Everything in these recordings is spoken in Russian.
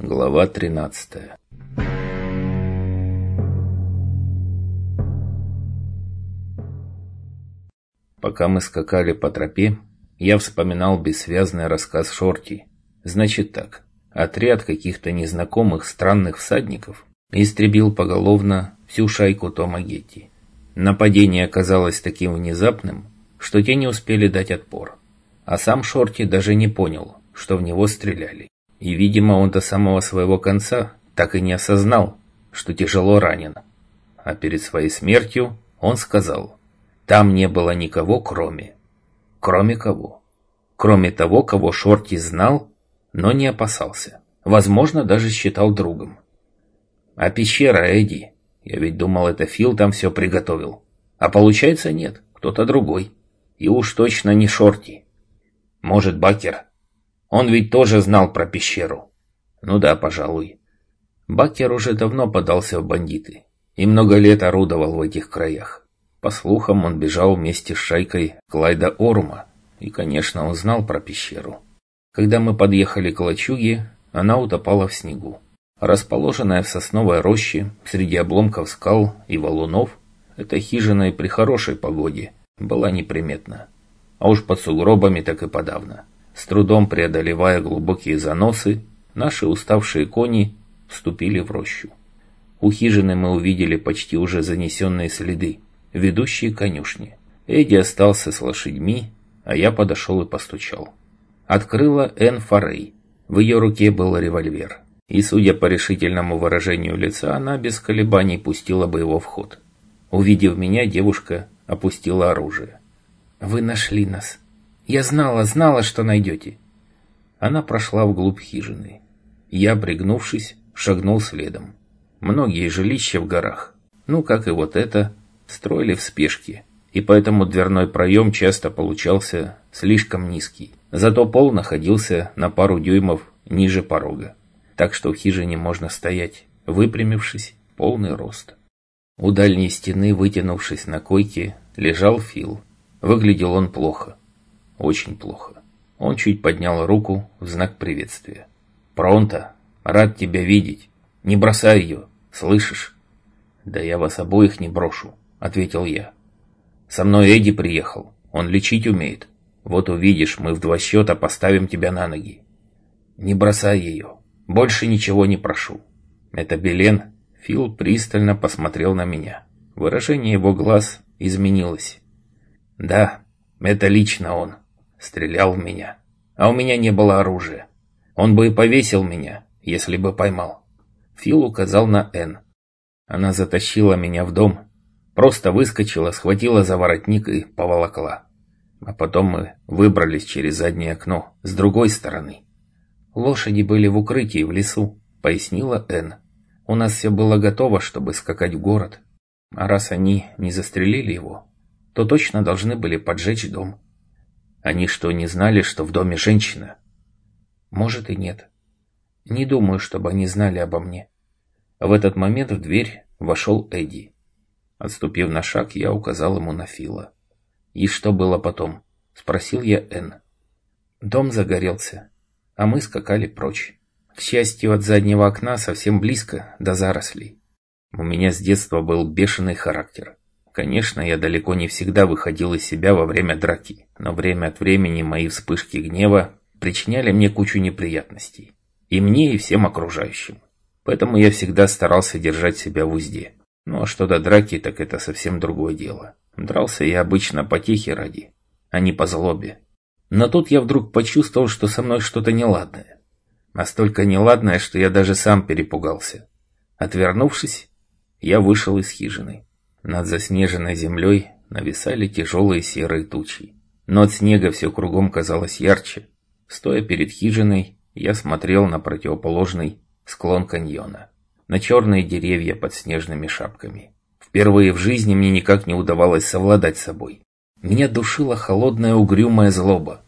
Глава 13 Пока мы скакали по тропе, я вспоминал бессвязный рассказ Шорти. Значит так, отряд каких-то незнакомых странных всадников истребил поголовно всю шайку Тома Гетти. Нападение оказалось таким внезапным, что те не успели дать отпор. А сам Шорти даже не понял, что в него стреляли. И, видимо, он до самого своего конца так и не осознал, что тяжело ранен. А перед своей смертью он сказал, там не было никого кроме. Кроме кого? Кроме того, кого Шорти знал, но не опасался. Возможно, даже считал другом. А пещера, Эдди? Я ведь думал, это Фил там все приготовил. А получается нет, кто-то другой. И уж точно не Шорти. Может, Бакер? Он ведь тоже знал про пещеру. Ну да, пожалуй. Бакер уже давно подался в бандиты и много лет орудовал в этих краях. По слухам, он бежал вместе с шайкой Клайда Орума, и, конечно, он знал про пещеру. Когда мы подъехали к лачуге, она утопала в снегу. Расположенная в сосновой роще, среди обломков скал и валунов, эта хижина и при хорошей погоде была неприметна. А уж под сугробами так и подавно. С трудом преодолевая глубокие заносы, наши уставшие кони вступили в рощу. У хижины мы увидели почти уже занесенные следы, ведущие конюшни. Эдди остался с лошадьми, а я подошел и постучал. Открыла Энн Форей. В ее руке был револьвер. И, судя по решительному выражению лица, она без колебаний пустила бы его в ход. Увидев меня, девушка опустила оружие. «Вы нашли нас. Я знала, знала, что найдете». Она прошла вглубь хижины. Я, пригнувшись, шагнул следом. Многие жилища в горах, ну, как и вот это, строили в спешке, и поэтому дверной проем часто получался слишком низкий. Зато пол находился на пару дюймов ниже порога так что в хижине можно стоять, выпрямившись, полный рост. У дальней стены, вытянувшись на койке, лежал Фил. Выглядел он плохо. Очень плохо. Он чуть поднял руку в знак приветствия. «Пронто! Рад тебя видеть! Не бросай ее! Слышишь?» «Да я вас обоих не брошу», — ответил я. «Со мной Эдди приехал. Он лечить умеет. Вот увидишь, мы в два счета поставим тебя на ноги. Не бросай ее. Больше ничего не прошу. Это Белен. Фил пристально посмотрел на меня. Выражение его глаз изменилось. Да, это лично он. Стрелял в меня. А у меня не было оружия. Он бы и повесил меня, если бы поймал. Фил указал на Н. Она затащила меня в дом. Просто выскочила, схватила за воротник и поволокла. А потом мы выбрались через заднее окно, с другой стороны. «Лошади были в укрытии в лесу», — пояснила Энн. «У нас все было готово, чтобы скакать в город. А раз они не застрелили его, то точно должны были поджечь дом». «Они что, не знали, что в доме женщина?» «Может и нет. Не думаю, чтобы они знали обо мне». В этот момент в дверь вошел Эдди. Отступив на шаг, я указал ему на Фила. «И что было потом?» — спросил я Энн. «Дом загорелся а мы скакали прочь. К счастью, от заднего окна совсем близко, до зарослей. У меня с детства был бешеный характер. Конечно, я далеко не всегда выходил из себя во время драки, но время от времени мои вспышки гнева причиняли мне кучу неприятностей. И мне, и всем окружающим. Поэтому я всегда старался держать себя в узде. Ну а что до драки, так это совсем другое дело. Дрался я обычно по техе ради, а не по злобе. Но тут я вдруг почувствовал, что со мной что-то неладное. Настолько неладное, что я даже сам перепугался. Отвернувшись, я вышел из хижины. Над заснеженной землей нависали тяжелые серые тучи. Но от снега все кругом казалось ярче. Стоя перед хижиной, я смотрел на противоположный склон каньона. На черные деревья под снежными шапками. Впервые в жизни мне никак не удавалось совладать с собой. Меня душила холодная угрюмая злоба.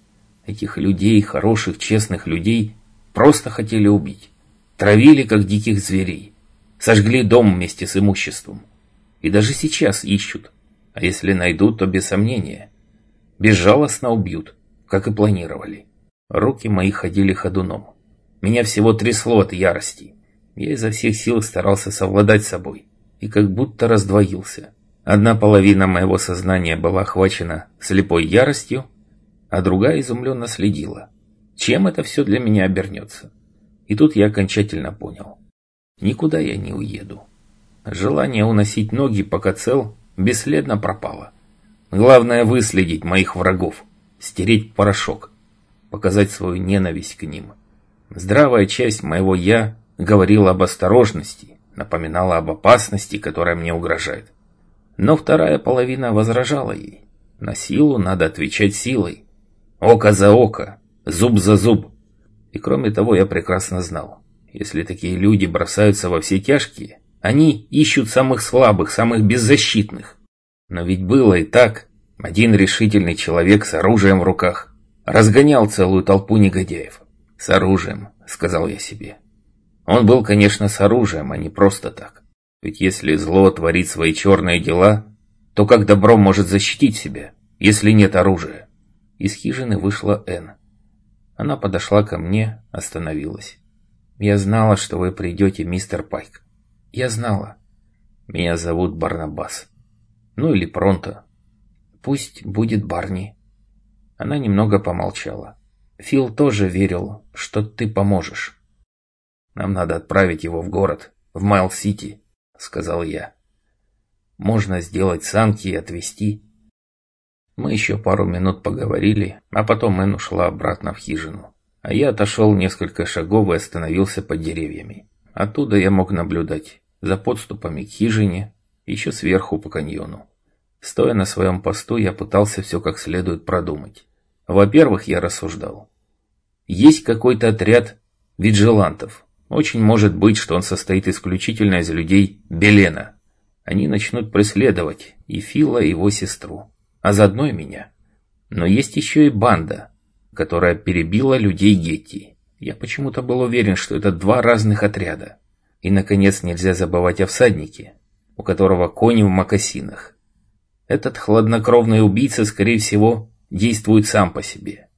Этих людей, хороших, честных людей, просто хотели убить. Травили, как диких зверей. Сожгли дом вместе с имуществом. И даже сейчас ищут. А если найдут, то без сомнения. Безжалостно убьют, как и планировали. Руки мои ходили ходуном. Меня всего трясло от ярости. Я изо всех сил старался совладать собой и как будто раздвоился. Одна половина моего сознания была охвачена слепой яростью, а другая изумленно следила. Чем это все для меня обернется? И тут я окончательно понял. Никуда я не уеду. Желание уносить ноги, пока цел, бесследно пропало. Главное выследить моих врагов, стереть порошок, показать свою ненависть к ним. Здравая часть моего «я» говорила об осторожности, напоминала об опасности, которая мне угрожает. Но вторая половина возражала ей. На силу надо отвечать силой. Око за око, зуб за зуб. И кроме того, я прекрасно знал, если такие люди бросаются во все тяжкие, они ищут самых слабых, самых беззащитных. Но ведь было и так. Один решительный человек с оружием в руках разгонял целую толпу негодяев. С оружием, сказал я себе. Он был, конечно, с оружием, а не просто так. Ведь если зло творит свои черные дела, то как добро может защитить себя, если нет оружия? Из хижины вышла Энн. Она подошла ко мне, остановилась. «Я знала, что вы придете, мистер Пайк. Я знала. Меня зовут Барнабас. Ну или Пронто. Пусть будет Барни». Она немного помолчала. «Фил тоже верил, что ты поможешь». «Нам надо отправить его в город, в Майл-Сити», — сказал я. «Можно сделать санки и отвезти». Мы еще пару минут поговорили, а потом Энн ушла обратно в хижину. А я отошел несколько шагов и остановился под деревьями. Оттуда я мог наблюдать за подступами к хижине, еще сверху по каньону. Стоя на своем посту, я пытался все как следует продумать. Во-первых, я рассуждал. Есть какой-то отряд виджилантов, очень может быть, что он состоит исключительно из людей Белена. Они начнут преследовать и Фила, и его сестру, а заодно и меня. Но есть еще и банда, которая перебила людей Гетти. Я почему-то был уверен, что это два разных отряда. И, наконец, нельзя забывать о всаднике, у которого кони в мокасинах. Этот хладнокровный убийца, скорее всего, действует сам по себе.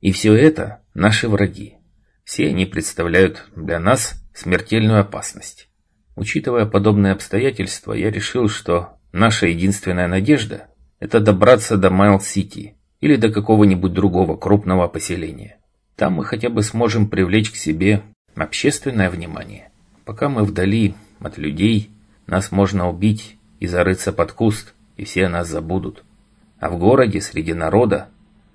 И все это наши враги. Все они представляют для нас смертельную опасность. Учитывая подобные обстоятельства, я решил, что наша единственная надежда – это добраться до Майл-Сити или до какого-нибудь другого крупного поселения. Там мы хотя бы сможем привлечь к себе общественное внимание. Пока мы вдали от людей, нас можно убить и зарыться под куст, и все нас забудут. А в городе, среди народа,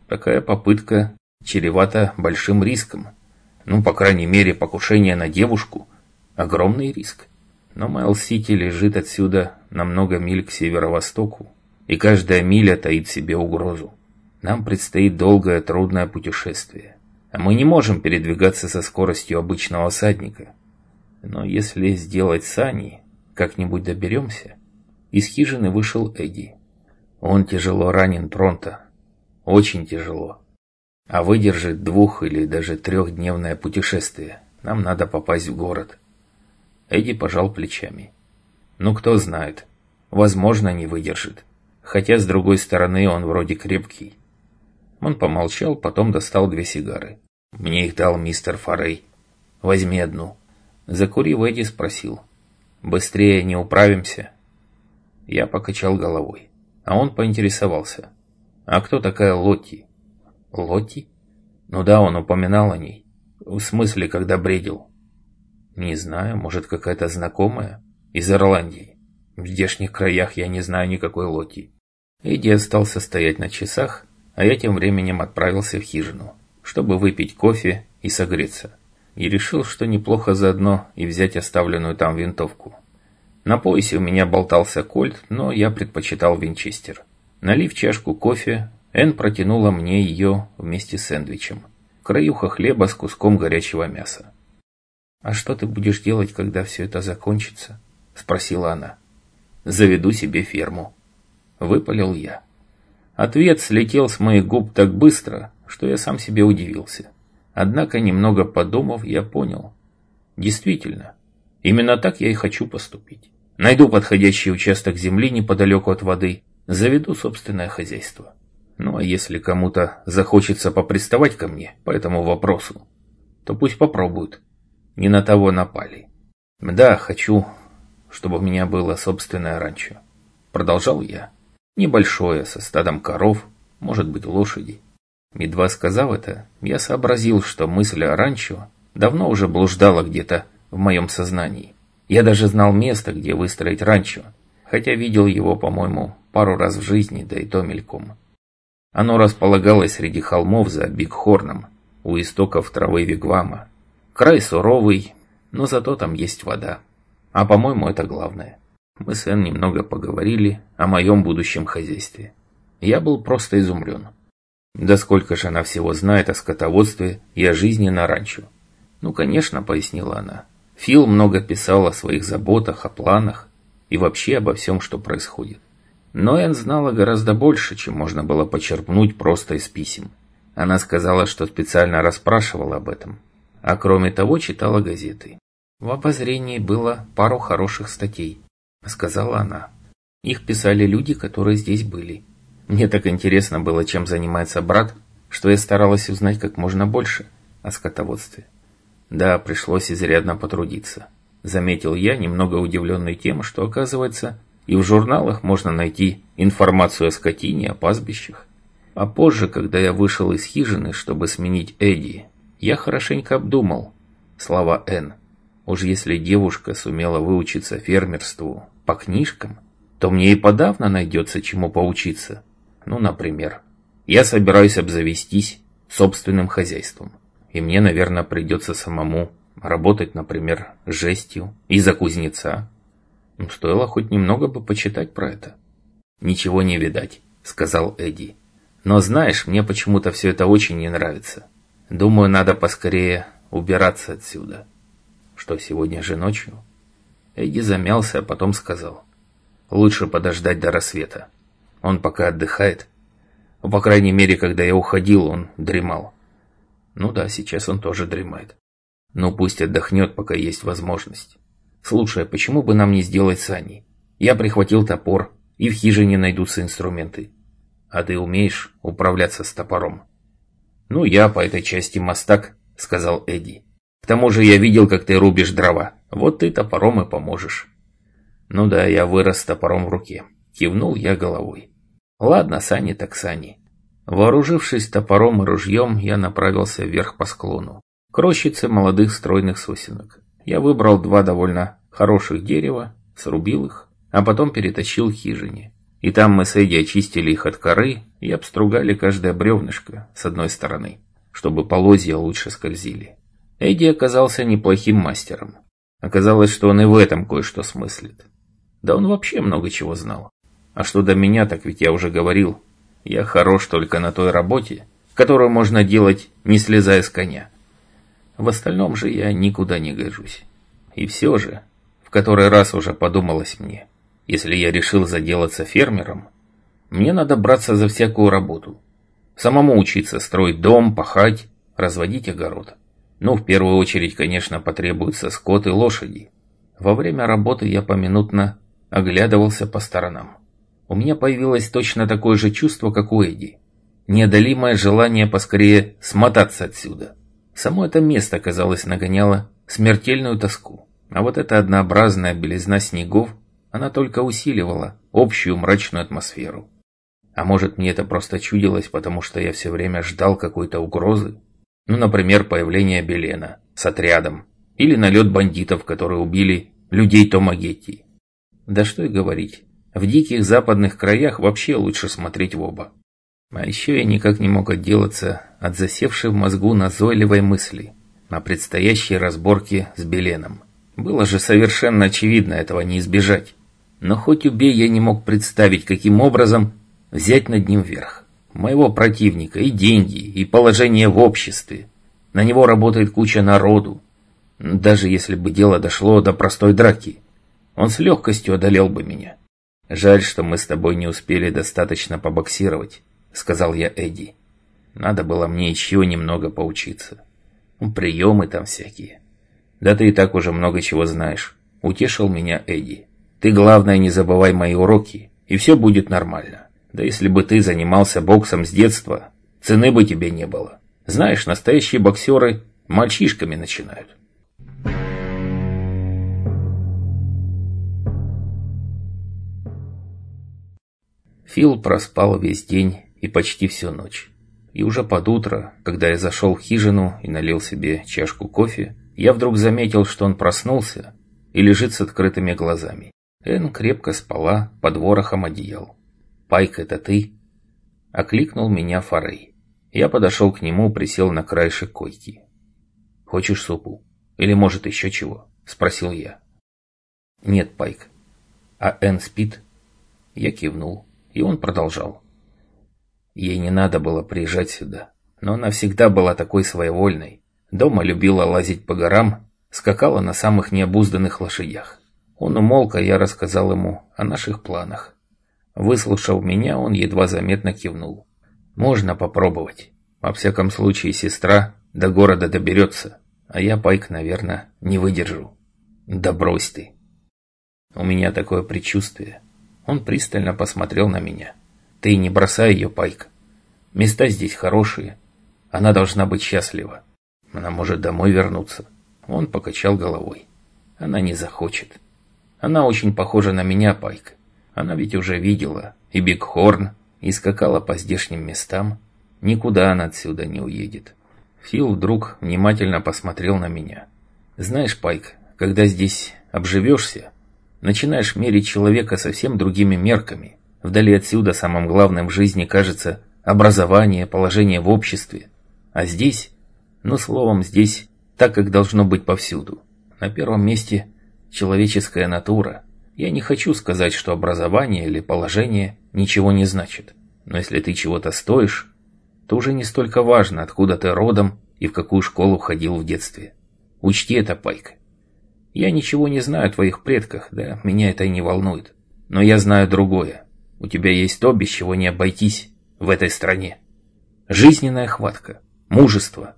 такая попытка чревата большим риском – ну, по крайней мере, покушение на девушку – огромный риск. Но Майл-Сити лежит отсюда на много миль к северо-востоку, и каждая миля таит в себе угрозу. Нам предстоит долгое трудное путешествие, мы не можем передвигаться со скоростью обычного всадника. Но если сделать сани, как-нибудь доберемся. Из хижины вышел Эдди. Он тяжело ранен Пронто. Очень тяжело а выдержит двух- или даже трехдневное путешествие. Нам надо попасть в город. Эдди пожал плечами. Ну, кто знает. Возможно, не выдержит. Хотя, с другой стороны, он вроде крепкий. Он помолчал, потом достал две сигары. Мне их дал мистер Форей. Возьми одну. Закурив, Эдди спросил. Быстрее не управимся? Я покачал головой. А он поинтересовался. А кто такая Лотти? Лотти? Ну да, он упоминал о ней. В смысле, когда бредил. Не знаю, может какая-то знакомая? Из Ирландии. В здешних краях я не знаю никакой Лотти. Эдди остался стоять на часах, а я тем временем отправился в хижину, чтобы выпить кофе и согреться. И решил, что неплохо заодно и взять оставленную там винтовку. На поясе у меня болтался кольт, но я предпочитал винчестер. Налив чашку кофе, Энн протянула мне ее вместе с сэндвичем. Краюха хлеба с куском горячего мяса. «А что ты будешь делать, когда все это закончится?» – спросила она. «Заведу себе ферму». Выпалил я. Ответ слетел с моих губ так быстро, что я сам себе удивился. Однако, немного подумав, я понял. Действительно, именно так я и хочу поступить. Найду подходящий участок земли неподалеку от воды, заведу собственное хозяйство. Ну а если кому-то захочется поприставать ко мне по этому вопросу, то пусть попробуют. Не на того напали. Да, хочу, чтобы у меня было собственное ранчо. Продолжал я. Небольшое, со стадом коров, может быть, лошадей. Едва сказав это, я сообразил, что мысль о ранчо давно уже блуждала где-то в моем сознании. Я даже знал место, где выстроить ранчо, хотя видел его, по-моему, пару раз в жизни, да и то мельком. Оно располагалось среди холмов за Бигхорном, у истоков травы Вигвама. Край суровый, но зато там есть вода. А по-моему, это главное. Мы с Энн немного поговорили о моем будущем хозяйстве. Я был просто изумлен. Да сколько же она всего знает о скотоводстве и о жизни на ранчо. Ну, конечно, пояснила она. Фил много писал о своих заботах, о планах и вообще обо всем, что происходит. Но Энн знала гораздо больше, чем можно было почерпнуть просто из писем. Она сказала, что специально расспрашивала об этом. А кроме того, читала газеты. В обозрении было пару хороших статей, сказала она. Их писали люди, которые здесь были. Мне так интересно было, чем занимается брат, что я старалась узнать как можно больше о скотоводстве. Да, пришлось изрядно потрудиться. Заметил я, немного удивленный тем, что, оказывается, и в журналах можно найти информацию о скотине, о пастбищах. А позже, когда я вышел из хижины, чтобы сменить Эдди, я хорошенько обдумал слова Н. Уж если девушка сумела выучиться фермерству по книжкам, то мне и подавно найдется чему поучиться. Ну, например, я собираюсь обзавестись собственным хозяйством. И мне, наверное, придется самому работать, например, жестью и за кузнеца. Ну, стоило хоть немного бы почитать про это. «Ничего не видать», — сказал Эдди. «Но знаешь, мне почему-то все это очень не нравится. Думаю, надо поскорее убираться отсюда». «Что, сегодня же ночью?» Эдди замялся, а потом сказал. «Лучше подождать до рассвета. Он пока отдыхает. По крайней мере, когда я уходил, он дремал. Ну да, сейчас он тоже дремает. Но пусть отдохнет, пока есть возможность. Слушай, а почему бы нам не сделать сани? Я прихватил топор, и в хижине найдутся инструменты. А ты умеешь управляться с топором? Ну, я по этой части мастак, сказал Эдди. К тому же я видел, как ты рубишь дрова. Вот ты топором и поможешь. Ну да, я вырос топором в руке. Кивнул я головой. Ладно, сани так сани. Вооружившись топором и ружьем, я направился вверх по склону, к рощице молодых стройных сосенок. Я выбрал два довольно хороших дерева, срубил их, а потом перетащил к хижине. И там мы с Эдди очистили их от коры и обстругали каждое бревнышко с одной стороны, чтобы полозья лучше скользили. Эдди оказался неплохим мастером. Оказалось, что он и в этом кое-что смыслит. Да он вообще много чего знал. А что до меня, так ведь я уже говорил, я хорош только на той работе, которую можно делать, не слезая с коня. В остальном же я никуда не гожусь. И все же, в который раз уже подумалось мне, если я решил заделаться фермером, мне надо браться за всякую работу. Самому учиться строить дом, пахать, разводить огород. Ну, в первую очередь, конечно, потребуются скот и лошади. Во время работы я поминутно оглядывался по сторонам. У меня появилось точно такое же чувство, как у Эдди. Неодолимое желание поскорее смотаться отсюда. Само это место, казалось, нагоняло смертельную тоску. А вот эта однообразная белизна снегов, она только усиливала общую мрачную атмосферу. А может, мне это просто чудилось, потому что я все время ждал какой-то угрозы? Ну, например, появление Белена с отрядом. Или налет бандитов, которые убили людей Тома Гетти. Да что и говорить. В диких западных краях вообще лучше смотреть в оба. А еще я никак не мог отделаться от засевшей в мозгу назойливой мысли о предстоящей разборке с Беленом. Было же совершенно очевидно этого не избежать. Но хоть убей, я не мог представить, каким образом взять над ним верх. Моего противника и деньги, и положение в обществе. На него работает куча народу. Даже если бы дело дошло до простой драки, он с легкостью одолел бы меня. «Жаль, что мы с тобой не успели достаточно побоксировать», — сказал я Эдди. «Надо было мне еще немного поучиться. Ну, приемы там всякие». «Да ты и так уже много чего знаешь», — утешил меня Эдди. «Ты, главное, не забывай мои уроки, и все будет нормально. Да если бы ты занимался боксом с детства, цены бы тебе не было. Знаешь, настоящие боксеры Мальчишками начинают. Фил проспал весь день и почти всю ночь. И уже под утро, когда я зашел в хижину и налил себе чашку кофе, я вдруг заметил, что он проснулся и лежит с открытыми глазами. Эн крепко спала под ворохом одеял. «Пайк, это ты?» Окликнул меня Форей. Я подошел к нему, присел на краешек койки. «Хочешь супу? Или, может, еще чего?» Спросил я. «Нет, Пайк. А Эн спит?» Я кивнул, и он продолжал. Ей не надо было приезжать сюда, но она всегда была такой своевольной. Дома любила лазить по горам, скакала на самых необузданных лошадях. Он умолк, а я рассказал ему о наших планах. Выслушав меня, он едва заметно кивнул. «Можно попробовать. Во всяком случае, сестра до города доберется, а я, Пайк, наверное, не выдержу». «Да брось ты!» У меня такое предчувствие. Он пристально посмотрел на меня. «Ты не бросай ее, Пайк. Места здесь хорошие. Она должна быть счастлива. Она может домой вернуться». Он покачал головой. «Она не захочет». Она очень похожа на меня, Пайк. Она ведь уже видела и Бигхорн, и скакала по здешним местам. Никуда она отсюда не уедет. Фил вдруг внимательно посмотрел на меня. Знаешь, Пайк, когда здесь обживешься, начинаешь мерить человека совсем другими мерками. Вдали отсюда самым главным в жизни кажется образование, положение в обществе. А здесь, ну словом, здесь так, как должно быть повсюду. На первом месте человеческая натура. Я не хочу сказать, что образование или положение ничего не значит. Но если ты чего-то стоишь, то уже не столько важно, откуда ты родом и в какую школу ходил в детстве. Учти это, Пайк. Я ничего не знаю о твоих предках, да, меня это и не волнует. Но я знаю другое. У тебя есть то, без чего не обойтись в этой стране. Жизненная хватка, мужество.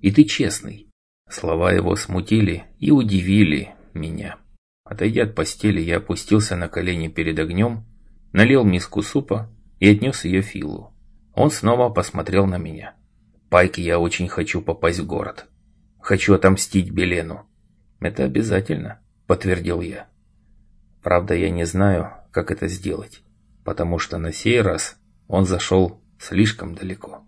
И ты честный. Слова его смутили и удивили, меня. Отойдя от постели, я опустился на колени перед огнем, налил миску супа и отнес ее Филу. Он снова посмотрел на меня. «Пайк, я очень хочу попасть в город. Хочу отомстить Белену». «Это обязательно», — подтвердил я. Правда, я не знаю, как это сделать, потому что на сей раз он зашел слишком далеко.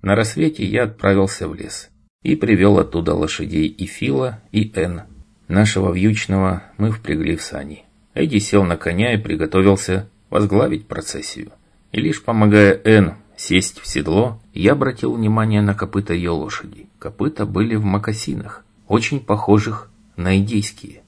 На рассвете я отправился в лес и привел оттуда лошадей и Фила, и Эн. Нашего вьючного мы впрягли в сани. Эдди сел на коня и приготовился возглавить процессию. И лишь помогая Эн сесть в седло, я обратил внимание на копыта ее лошади. Копыта были в мокасинах, очень похожих на индейские.